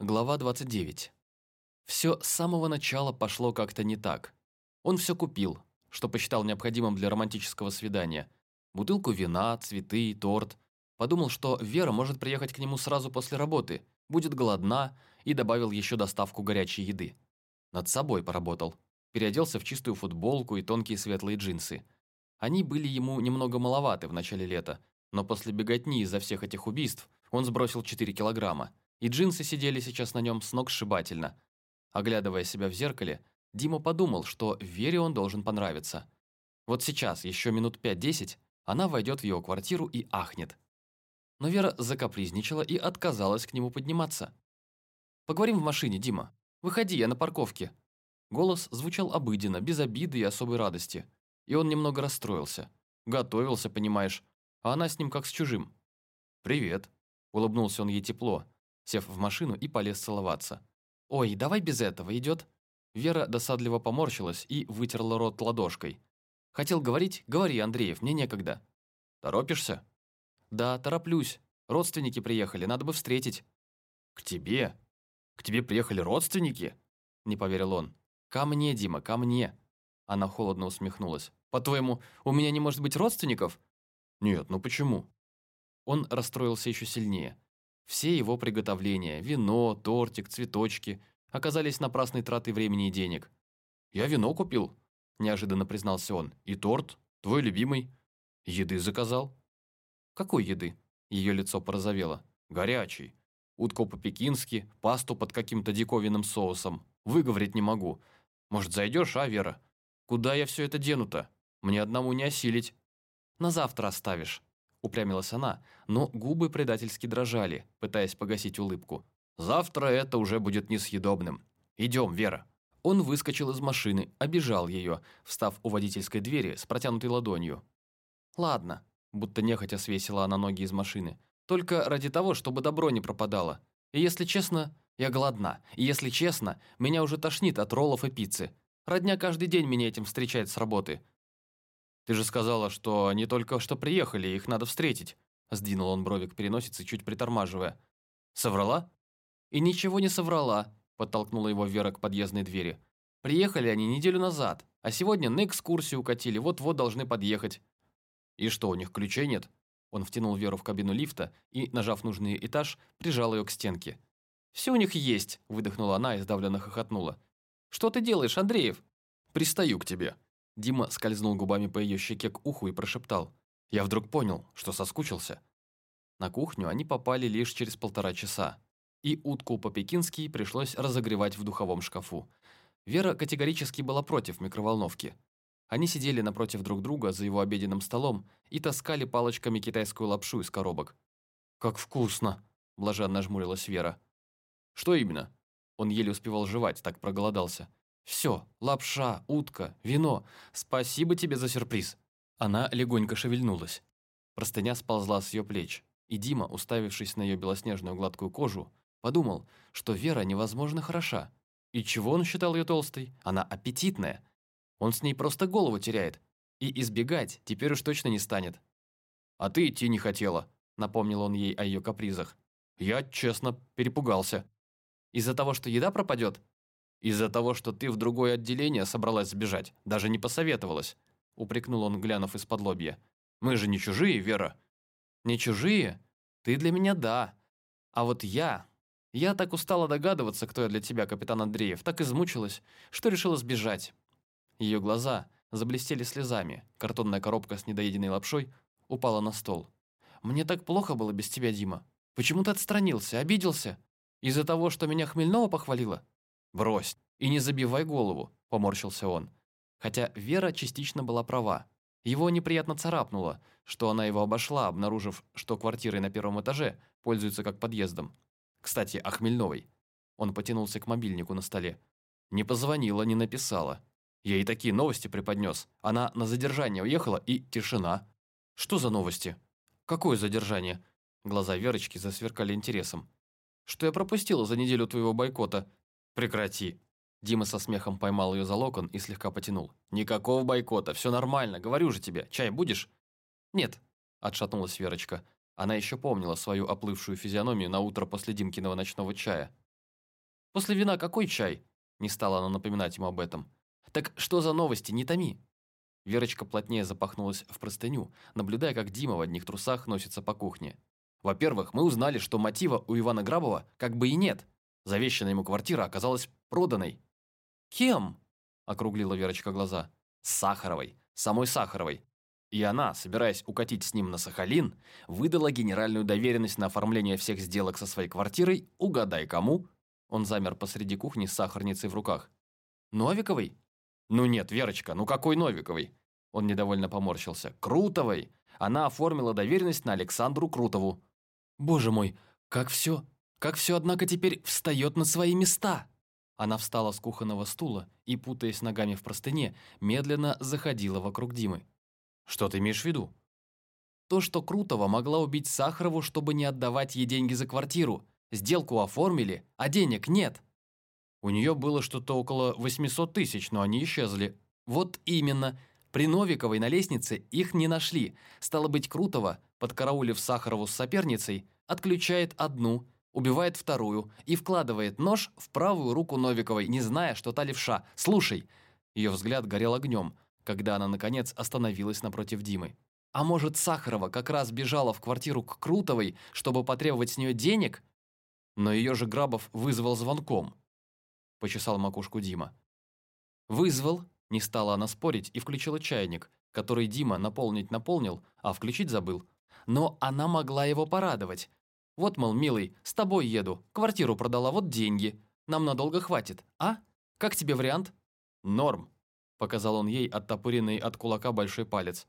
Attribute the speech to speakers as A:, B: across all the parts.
A: Глава 29. Все с самого начала пошло как-то не так. Он все купил, что посчитал необходимым для романтического свидания. Бутылку вина, цветы, торт. Подумал, что Вера может приехать к нему сразу после работы, будет голодна, и добавил еще доставку горячей еды. Над собой поработал. Переоделся в чистую футболку и тонкие светлые джинсы. Они были ему немного маловаты в начале лета, но после беготни из-за всех этих убийств он сбросил 4 килограмма и джинсы сидели сейчас на нем с ног сшибательно. Оглядывая себя в зеркале, Дима подумал, что Вере он должен понравиться. Вот сейчас, еще минут 5-10, она войдет в его квартиру и ахнет. Но Вера закапризничала и отказалась к нему подниматься. «Поговорим в машине, Дима. Выходи, я на парковке». Голос звучал обыденно, без обиды и особой радости. И он немного расстроился. Готовился, понимаешь, а она с ним как с чужим. «Привет», — улыбнулся он ей тепло, сев в машину и полез целоваться. «Ой, давай без этого, идет?» Вера досадливо поморщилась и вытерла рот ладошкой. «Хотел говорить? Говори, Андреев, мне некогда». «Торопишься?» «Да, тороплюсь. Родственники приехали, надо бы встретить».
B: «К тебе? К тебе приехали родственники?»
A: Не поверил он. «Ко мне, Дима, ко мне». Она холодно усмехнулась. «По-твоему, у меня не может быть родственников?»
B: «Нет, ну почему?»
A: Он расстроился еще сильнее. Все его приготовления – вино, тортик, цветочки – оказались напрасной тратой времени и денег.
B: «Я вино купил», – неожиданно признался он. «И торт, твой любимый. Еды заказал».
A: «Какой еды?» Ее лицо порозовело.
B: «Горячий. Утку по-пекински, пасту под каким-то диковинным соусом. Выговорить не могу. Может, зайдешь, а, Вера? Куда я все это дену-то? Мне одному не осилить».
A: «На завтра оставишь», упрямилась она, но губы предательски дрожали, пытаясь погасить улыбку.
B: «Завтра это уже будет несъедобным. Идем, Вера».
A: Он выскочил из машины, обижал ее, встав у водительской двери с протянутой ладонью. «Ладно», будто нехотя свесила она ноги из машины, «только ради того, чтобы добро не пропадало. И если честно, я голодна. И если честно, меня уже тошнит от роллов и пиццы. Родня каждый день меня этим встречает с работы.
B: «Ты же сказала, что они только что приехали, их надо встретить», сдвинул он брови к переносице, чуть притормаживая. «Соврала?»
A: «И ничего не соврала», подтолкнула его Вера к подъездной двери. «Приехали они неделю назад, а сегодня на экскурсию укатили, вот-вот должны подъехать».
B: «И что, у них ключей нет?»
A: Он втянул Веру в кабину лифта и, нажав нужный этаж, прижал ее к стенке. «Все у них есть», – выдохнула она и сдавленно хохотнула. «Что ты делаешь, Андреев?»
B: «Пристаю к тебе»,
A: Дима скользнул губами по ее щеке к уху и прошептал. Я вдруг понял, что соскучился. На кухню они попали лишь через полтора часа. И утку по-пекински пришлось разогревать в духовом шкафу. Вера категорически была против микроволновки. Они сидели напротив друг друга за его обеденным столом и таскали палочками китайскую лапшу из коробок.
B: «Как вкусно!» – блаженно жмурилась Вера.
A: «Что именно?» Он еле успевал жевать, так проголодался. Все, лапша, утка, вино. Спасибо тебе за сюрприз. Она легонько шевельнулась. Простыня сползла с ее плеч, и Дима, уставившись на ее белоснежную гладкую кожу, подумал, что Вера невозможно хороша. И чего он считал ее толстой? Она аппетитная. Он с ней просто голову теряет. И избегать теперь уж точно не станет.
B: «А ты идти не хотела», —
A: напомнил он ей о ее капризах.
B: «Я, честно, перепугался».
A: «Из-за того, что еда пропадет?»
B: «Из-за того, что ты в другое отделение собралась сбежать, даже не посоветовалась», упрекнул он, глянув из-под лобья. «Мы же не чужие, Вера».
A: «Не чужие? Ты для меня да. А вот я... Я так устала догадываться, кто я для тебя, капитан Андреев, так измучилась, что решила сбежать». Ее глаза заблестели слезами, картонная коробка с недоеденной лапшой упала на стол. «Мне так плохо было без тебя, Дима. Почему ты отстранился, обиделся? Из-за того, что меня Хмельнова похвалила?» «Брось и не забивай голову», – поморщился он. Хотя Вера частично была права. Его неприятно царапнуло, что она его обошла, обнаружив, что квартирой на первом этаже пользуется как подъездом. Кстати, о Хмельновой. Он потянулся к мобильнику на столе. Не позвонила, не написала. Я ей такие новости преподнес. Она на задержание уехала и тишина. Что за новости? Какое задержание? Глаза Верочки засверкали интересом. Что я пропустила за неделю твоего бойкота? «Прекрати!» Дима со смехом поймал ее за локон и слегка потянул. «Никакого бойкота, все нормально, говорю же тебе. Чай будешь?» «Нет», – отшатнулась Верочка. Она еще помнила свою оплывшую физиономию на утро после Димкиного ночного чая. После вина какой чай?» Не стала она напоминать ему об этом. «Так что за новости, не томи!» Верочка плотнее запахнулась в простыню, наблюдая, как Дима в одних трусах носится по кухне. «Во-первых, мы узнали, что мотива у Ивана Грабова как бы и нет. Завещанная ему квартира оказалась проданной». «Кем?» – округлила Верочка глаза. «Сахаровой. Самой Сахаровой. И она, собираясь укатить с ним на Сахалин, выдала генеральную доверенность на оформление всех сделок со своей квартирой, угадай кому. Он замер посреди кухни с сахарницей в руках. «Новиковой?» «Ну нет, Верочка, ну какой Новиковой?» Он недовольно поморщился. «Крутовой! Она оформила доверенность на Александру Крутову». «Боже мой, как все, как все, однако, теперь встает на свои места!» Она встала с кухонного стула и, путаясь ногами в простыне, медленно заходила вокруг Димы. «Что ты имеешь в виду?» «То, что Крутова могла убить Сахарову, чтобы не отдавать ей деньги за квартиру. Сделку оформили, а денег нет». «У нее было что-то около 800 тысяч, но они исчезли». «Вот именно. При Новиковой на лестнице их не нашли. Стало быть, Крутова, подкараулив Сахарову с соперницей, отключает одну, убивает вторую и вкладывает нож в правую руку Новиковой, не зная, что та левша. «Слушай!» Ее взгляд горел огнем – когда она, наконец, остановилась напротив Димы. А может, Сахарова как раз бежала в квартиру к Крутовой, чтобы потребовать с нее денег? Но ее же Грабов вызвал звонком. Почесал макушку Дима. Вызвал, не стала она спорить и включила чайник, который Дима наполнить наполнил, а включить забыл. Но она могла его порадовать. Вот, мол, милый, с тобой еду, квартиру продала, вот деньги. Нам надолго хватит, а? Как тебе вариант? Норм, Показал он ей оттопыренный от кулака большой палец.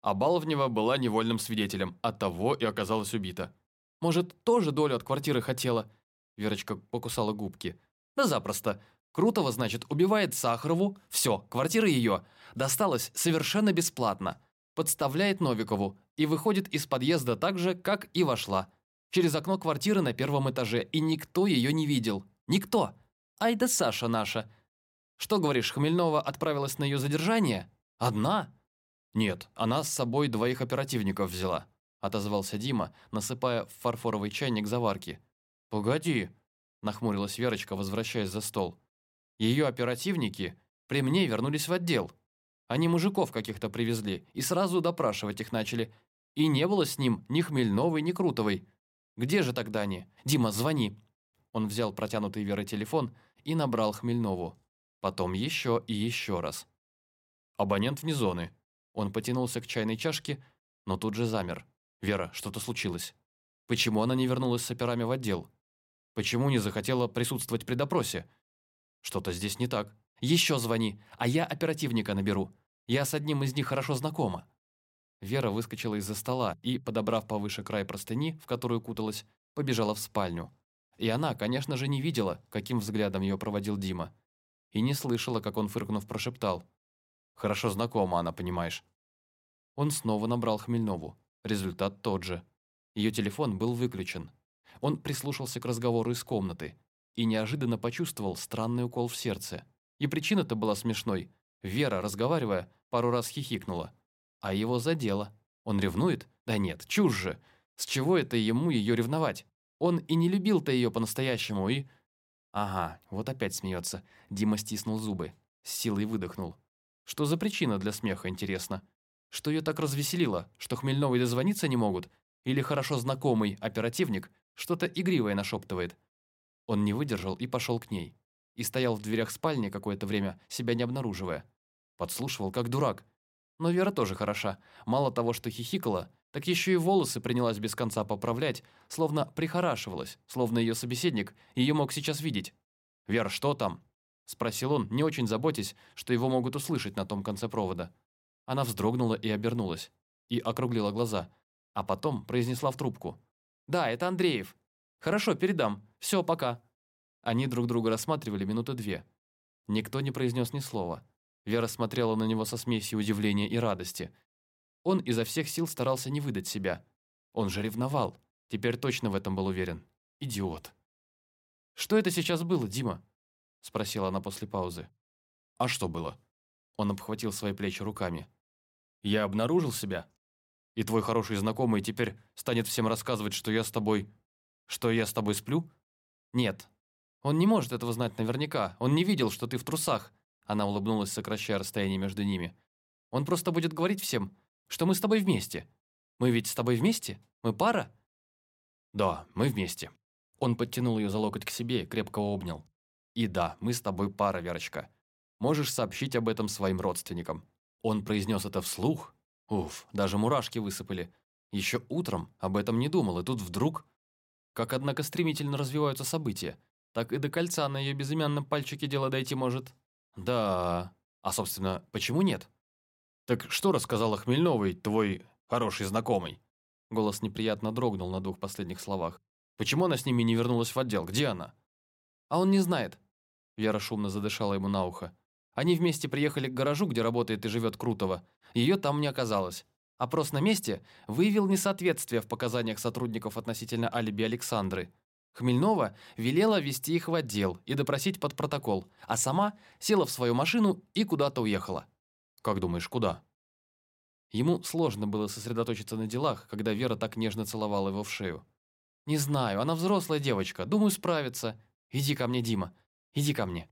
A: А Баловнева была невольным свидетелем, оттого и оказалась убита. «Может, тоже долю от квартиры хотела?» Верочка покусала губки. «Да запросто. Крутого, значит, убивает Сахарову. Все, квартира ее. Досталась совершенно бесплатно. Подставляет Новикову и выходит из подъезда так же, как и вошла. Через окно квартиры на первом этаже, и никто ее не видел. Никто. Ай да Саша наша. Что, говоришь, Хмельнова отправилась на ее задержание? Одна? Нет, она с собой двоих оперативников взяла, отозвался Дима, насыпая в фарфоровый чайник заварки. Погоди, нахмурилась Верочка, возвращаясь за стол. Ее оперативники при мне вернулись в отдел. Они мужиков каких-то привезли и сразу допрашивать их начали. И не было с ним ни Хмельновой, ни Крутовой. Где же тогда они? Дима, звони. Он взял протянутый Верой телефон и набрал Хмельнову. Потом еще и еще раз. Абонент вне зоны. Он потянулся к чайной чашке, но тут же замер. «Вера, что-то случилось. Почему она не вернулась с операми в отдел? Почему не захотела присутствовать при допросе? Что-то здесь не так. Еще звони, а я оперативника наберу. Я с одним из них хорошо знакома». Вера выскочила из-за стола и, подобрав повыше край простыни, в которую куталась, побежала в спальню. И она, конечно же, не видела, каким взглядом ее проводил Дима и не слышала, как он, фыркнув, прошептал. «Хорошо знакома она, понимаешь». Он снова набрал Хмельнову. Результат тот же. Ее телефон был выключен. Он прислушался к разговору из комнаты и неожиданно почувствовал странный укол в сердце. И причина-то была смешной. Вера, разговаривая, пару раз хихикнула. А его задело. Он ревнует? Да нет, чушь же. С чего это ему ее ревновать? Он и не любил-то ее по-настоящему, и Ага, вот опять смеется. Дима стиснул зубы, с силой выдохнул. Что за причина для смеха, интересно? Что ее так развеселило, что Хмельновой дозвониться не могут? Или хорошо знакомый оперативник что-то игривое нашептывает? Он не выдержал и пошел к ней. И стоял в дверях спальни какое-то время, себя не обнаруживая. Подслушивал, как дурак. Но Вера тоже хороша. Мало того, что хихикала, так еще и волосы принялась без конца поправлять, словно прихорашивалась, словно ее собеседник ее мог сейчас видеть. «Вер, что там?» – спросил он, не очень заботясь, что его могут услышать на том конце провода. Она вздрогнула и обернулась, и округлила глаза, а потом произнесла в трубку. «Да, это Андреев. Хорошо, передам. Все, пока». Они друг друга рассматривали минуты две. Никто не произнес ни слова. Вера смотрела на него со смесью удивления и радости, он изо всех сил старался не выдать себя. Он же ревновал. Теперь точно в этом был уверен. Идиот. «Что это сейчас было, Дима?» Спросила она после паузы. «А что было?» Он обхватил свои плечи руками. «Я обнаружил себя. И твой хороший знакомый теперь станет всем рассказывать, что я с тобой... Что я с тобой сплю?» «Нет». Он не может этого знать наверняка. Он не видел, что ты в трусах. Она улыбнулась, сокращая расстояние между ними. Он просто будет говорить всем, что мы с тобой вместе. Мы ведь с тобой вместе? Мы пара?
B: Да, мы вместе. Он подтянул ее за локоть к себе, крепко обнял. И да, мы с тобой пара, Верочка. Можешь сообщить об этом своим родственникам. Он произнес это вслух. Уф, даже мурашки высыпали. Еще утром об этом не думал, и тут вдруг... Как, однако, стремительно развиваются события. Так и до кольца на ее безымянном пальчике дело дойти может. Да... А, собственно, почему нет? Так что рассказала Хмельновой, твой хороший знакомый?» Голос неприятно дрогнул на двух последних словах. «Почему она с ними не вернулась в отдел? Где она?»
A: «А он не знает». Вера шумно задышала ему на ухо. Они вместе приехали к гаражу, где работает и живет Крутого. Ее там не оказалось. Опрос на месте выявил несоответствие в показаниях сотрудников относительно алиби Александры. Хмельнова велела вести их в отдел и допросить под протокол, а сама села в свою машину и куда-то уехала.
B: «Как думаешь, куда?»
A: Ему сложно было сосредоточиться на делах, когда Вера так нежно целовала его в шею. «Не знаю, она взрослая девочка, думаю, справится. Иди ко мне, Дима, иди ко мне».